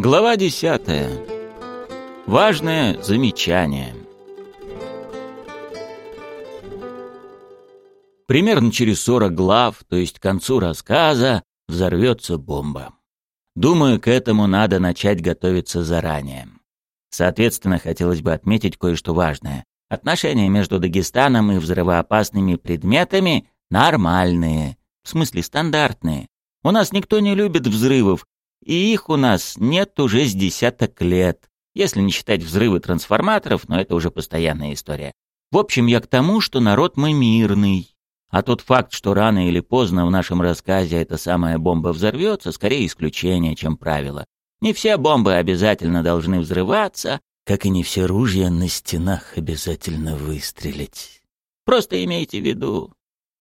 Глава десятая. Важное замечание. Примерно через 40 глав, то есть к концу рассказа, взорвется бомба. Думаю, к этому надо начать готовиться заранее. Соответственно, хотелось бы отметить кое-что важное. Отношения между Дагестаном и взрывоопасными предметами нормальные, в смысле стандартные. У нас никто не любит взрывов, и их у нас нет уже с десяток лет, если не считать взрывы трансформаторов, но это уже постоянная история. В общем, я к тому, что народ мы мирный. А тот факт, что рано или поздно в нашем рассказе эта самая бомба взорвется, скорее исключение, чем правило. Не все бомбы обязательно должны взрываться, как и не все ружья на стенах обязательно выстрелить. Просто имейте в виду,